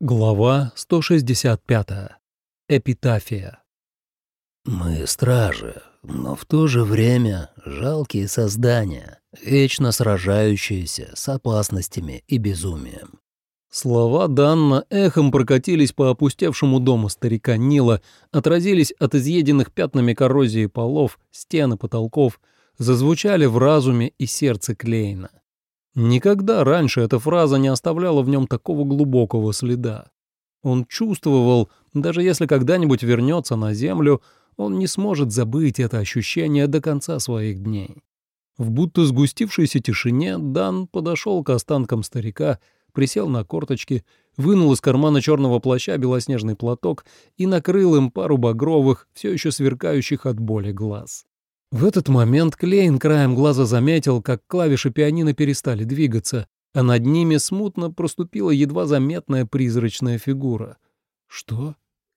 Глава 165. Эпитафия. Мы стражи, но в то же время жалкие создания, вечно сражающиеся с опасностями и безумием. Слова Данна эхом прокатились по опустевшему дому старика Нила, отразились от изъеденных пятнами коррозии полов, стен и потолков, зазвучали в разуме и сердце Клейна. Никогда раньше эта фраза не оставляла в нем такого глубокого следа. Он чувствовал, даже если когда-нибудь вернется на землю, он не сможет забыть это ощущение до конца своих дней. В будто сгустившейся тишине Дан подошел к останкам старика, присел на корточки, вынул из кармана черного плаща белоснежный платок и накрыл им пару багровых, все еще сверкающих от боли глаз. В этот момент Клейн краем глаза заметил, как клавиши пианино перестали двигаться, а над ними смутно проступила едва заметная призрачная фигура. Что?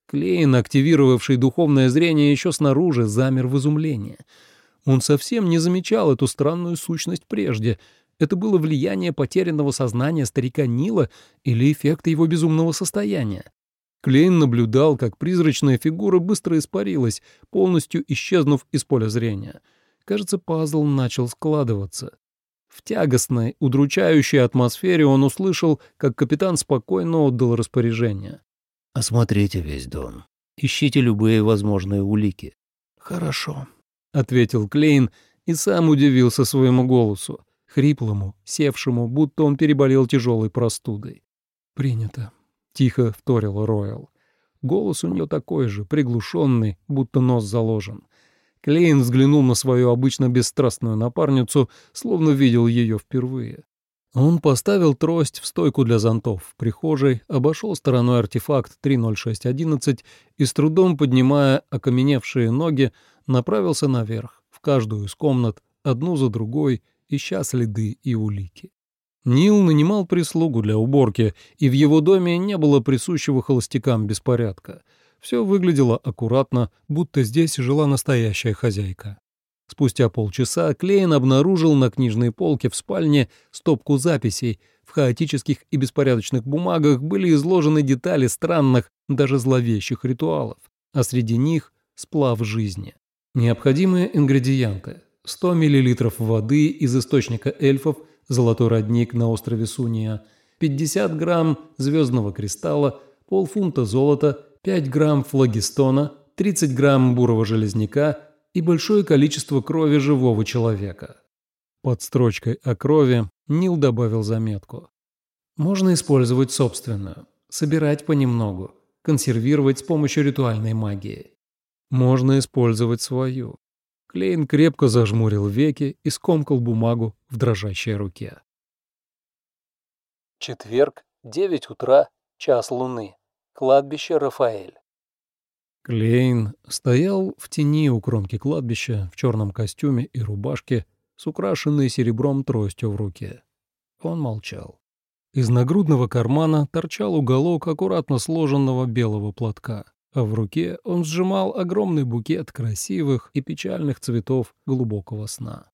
Клейн, активировавший духовное зрение еще снаружи, замер в изумлении. Он совсем не замечал эту странную сущность прежде. Это было влияние потерянного сознания старика Нила или эффект его безумного состояния. Клейн наблюдал, как призрачная фигура быстро испарилась, полностью исчезнув из поля зрения. Кажется, пазл начал складываться. В тягостной, удручающей атмосфере он услышал, как капитан спокойно отдал распоряжение. «Осмотрите весь дом. Ищите любые возможные улики». «Хорошо», — ответил Клейн и сам удивился своему голосу, хриплому, севшему, будто он переболел тяжелой простудой. «Принято». — тихо вторил Ройл. Голос у нее такой же, приглушенный, будто нос заложен. Клейн взглянул на свою обычно бесстрастную напарницу, словно видел ее впервые. Он поставил трость в стойку для зонтов в прихожей, обошел стороной артефакт 30611 и с трудом поднимая окаменевшие ноги, направился наверх, в каждую из комнат, одну за другой, ища следы и улики. Нил нанимал прислугу для уборки, и в его доме не было присущего холостякам беспорядка. Все выглядело аккуратно, будто здесь жила настоящая хозяйка. Спустя полчаса Клейн обнаружил на книжной полке в спальне стопку записей. В хаотических и беспорядочных бумагах были изложены детали странных, даже зловещих ритуалов, а среди них — сплав жизни. Необходимые ингредиенты — 100 мл воды из источника эльфов — золотой родник на острове Суния, 50 грамм звездного кристалла, полфунта золота, 5 грамм флагистона, 30 грамм бурого железняка и большое количество крови живого человека. Под строчкой о крови Нил добавил заметку. Можно использовать собственную, собирать понемногу, консервировать с помощью ритуальной магии. Можно использовать свою, Клейн крепко зажмурил веки и скомкал бумагу в дрожащей руке. Четверг, 9 утра, час луны. Кладбище Рафаэль. Клейн стоял в тени у кромки кладбища в черном костюме и рубашке с украшенной серебром тростью в руке. Он молчал. Из нагрудного кармана торчал уголок аккуратно сложенного белого платка а в руке он сжимал огромный букет красивых и печальных цветов глубокого сна.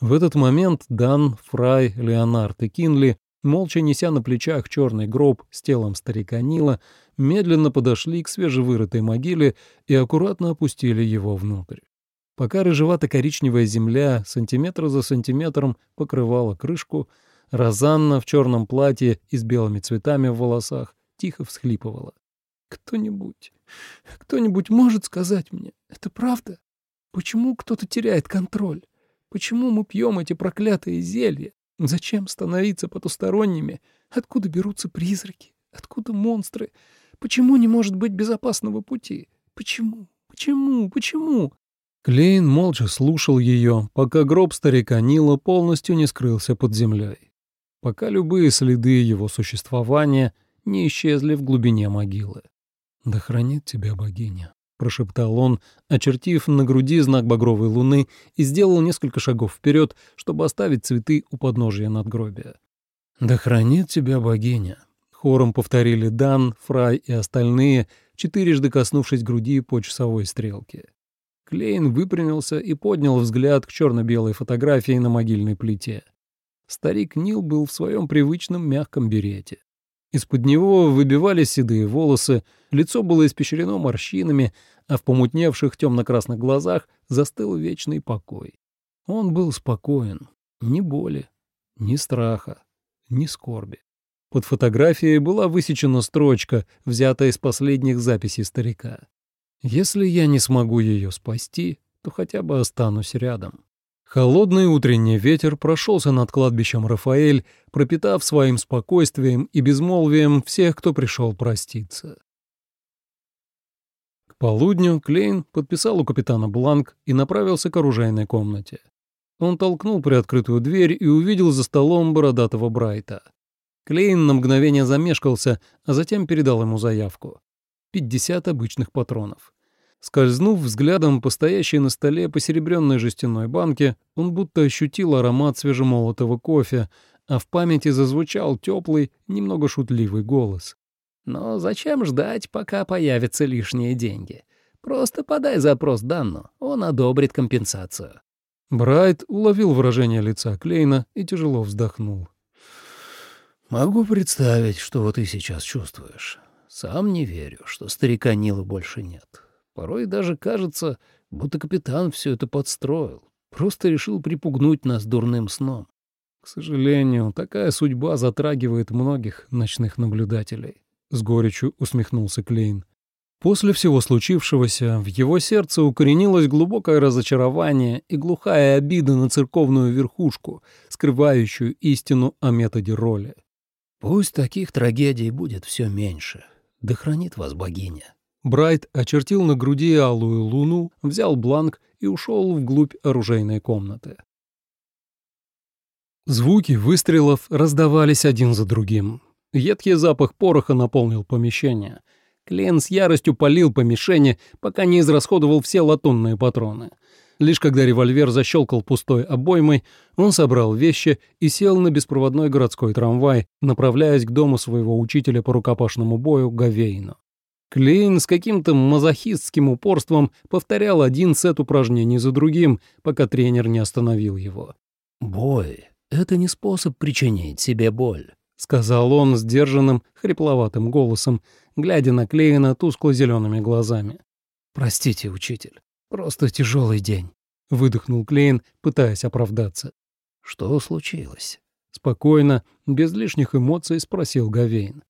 В этот момент Дан, Фрай, Леонард и Кинли, молча неся на плечах черный гроб с телом старика Нила, медленно подошли к свежевырытой могиле и аккуратно опустили его внутрь. Пока рыжевато-коричневая земля сантиметр за сантиметром покрывала крышку, Розанна в черном платье и с белыми цветами в волосах тихо всхлипывала. «Кто-нибудь, кто-нибудь может сказать мне, это правда? Почему кто-то теряет контроль? Почему мы пьем эти проклятые зелья? Зачем становиться потусторонними? Откуда берутся призраки? Откуда монстры? Почему не может быть безопасного пути? Почему? Почему? Почему?» Клейн молча слушал ее, пока гроб старика Нила полностью не скрылся под землей. Пока любые следы его существования не исчезли в глубине могилы. «Да хранит тебя богиня», — прошептал он, очертив на груди знак багровой луны и сделал несколько шагов вперед, чтобы оставить цветы у подножия надгробия. «Да хранит тебя богиня», — хором повторили Дан, Фрай и остальные, четырежды коснувшись груди по часовой стрелке. Клейн выпрямился и поднял взгляд к черно-белой фотографии на могильной плите. Старик Нил был в своем привычном мягком берете. Из-под него выбивались седые волосы, лицо было испещрено морщинами, а в помутневших темно-красных глазах застыл вечный покой. Он был спокоен. Ни боли, ни страха, ни скорби. Под фотографией была высечена строчка, взятая из последних записей старика. «Если я не смогу ее спасти, то хотя бы останусь рядом». Холодный утренний ветер прошелся над кладбищем Рафаэль, пропитав своим спокойствием и безмолвием всех, кто пришел проститься. К полудню Клейн подписал у капитана Бланк и направился к оружейной комнате. Он толкнул приоткрытую дверь и увидел за столом бородатого Брайта. Клейн на мгновение замешкался, а затем передал ему заявку. 50 обычных патронов. Скользнув взглядом по стоящей на столе посеребренной жестяной банке, он будто ощутил аромат свежемолотого кофе, а в памяти зазвучал теплый, немного шутливый голос. «Но зачем ждать, пока появятся лишние деньги? Просто подай запрос Данну, он одобрит компенсацию». Брайт уловил выражение лица Клейна и тяжело вздохнул. «Могу представить, что ты сейчас чувствуешь. Сам не верю, что старика Нила больше нет. Порой даже кажется, будто капитан все это подстроил, просто решил припугнуть нас дурным сном. К сожалению, такая судьба затрагивает многих ночных наблюдателей. С горечью усмехнулся Клейн. После всего случившегося в его сердце укоренилось глубокое разочарование и глухая обида на церковную верхушку, скрывающую истину о методе роли. «Пусть таких трагедий будет все меньше. Да хранит вас богиня», Брайт очертил на груди алую луну, взял бланк и ушел вглубь оружейной комнаты. Звуки выстрелов раздавались один за другим. Едкий запах пороха наполнил помещение. Клен с яростью полил по мишени, пока не израсходовал все латунные патроны. Лишь когда револьвер защелкал пустой обоймой, он собрал вещи и сел на беспроводной городской трамвай, направляясь к дому своего учителя по рукопашному бою Гавейну. Клейн с каким-то мазохистским упорством повторял один сет упражнений за другим, пока тренер не остановил его. «Бой — это не способ причинить себе боль», — сказал он сдержанным, хрипловатым голосом, глядя на Клейна тускло-зелеными глазами. «Простите, учитель, просто тяжелый день», — выдохнул Клейн, пытаясь оправдаться. «Что случилось?» Спокойно, без лишних эмоций спросил Гавейн.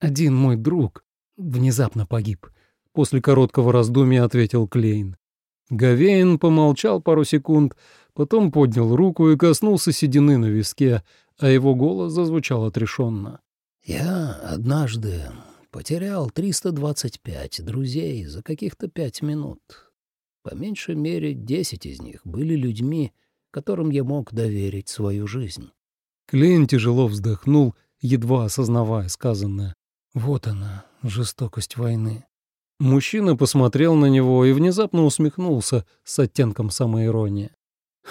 «Один мой друг внезапно погиб», — после короткого раздумья ответил Клейн. Гавейн помолчал пару секунд, потом поднял руку и коснулся седины на виске, а его голос зазвучал отрешенно. «Я однажды потерял 325 друзей за каких-то пять минут. По меньшей мере, десять из них были людьми, которым я мог доверить свою жизнь». Клейн тяжело вздохнул, едва осознавая сказанное. «Вот она, жестокость войны. Мужчина посмотрел на него и внезапно усмехнулся с оттенком самоиронии.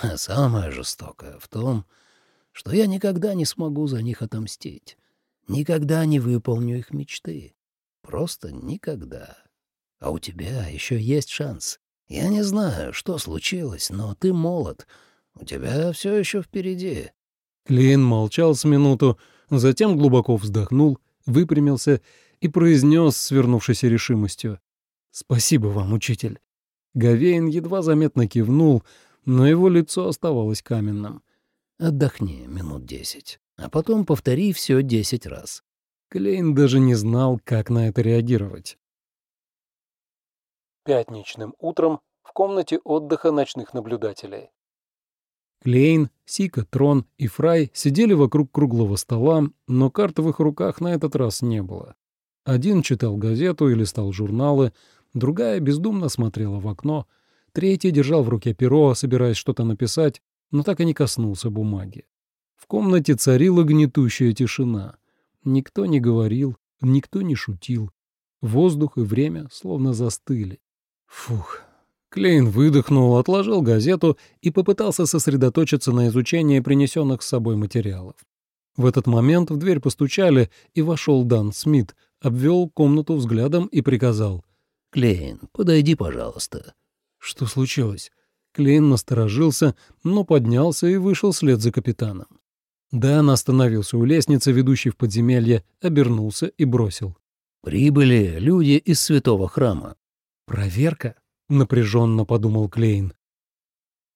А самое жестокое в том, что я никогда не смогу за них отомстить. Никогда не выполню их мечты. Просто никогда. А у тебя еще есть шанс. Я не знаю, что случилось, но ты молод. У тебя все еще впереди. Клин молчал с минуту, затем глубоко вздохнул, выпрямился и произнес с вернувшейся решимостью. «Спасибо вам, учитель». Гавейн едва заметно кивнул, но его лицо оставалось каменным. «Отдохни минут десять, а потом повтори все десять раз». Клейн даже не знал, как на это реагировать. Пятничным утром в комнате отдыха ночных наблюдателей. Клейн, Сика, Трон и Фрай сидели вокруг круглого стола, но карт в их руках на этот раз не было. Один читал газету или листал журналы, другая бездумно смотрела в окно, третий держал в руке перо, собираясь что-то написать, но так и не коснулся бумаги. В комнате царила гнетущая тишина. Никто не говорил, никто не шутил. Воздух и время словно застыли. Фух. Клейн выдохнул, отложил газету и попытался сосредоточиться на изучении принесенных с собой материалов. В этот момент в дверь постучали, и вошел Дан Смит, обвел комнату взглядом и приказал. «Клейн, подойди, пожалуйста». Что случилось? Клейн насторожился, но поднялся и вышел вслед за капитаном. Дан остановился у лестницы, ведущей в подземелье, обернулся и бросил. «Прибыли люди из святого храма». «Проверка?» — напряженно подумал Клейн.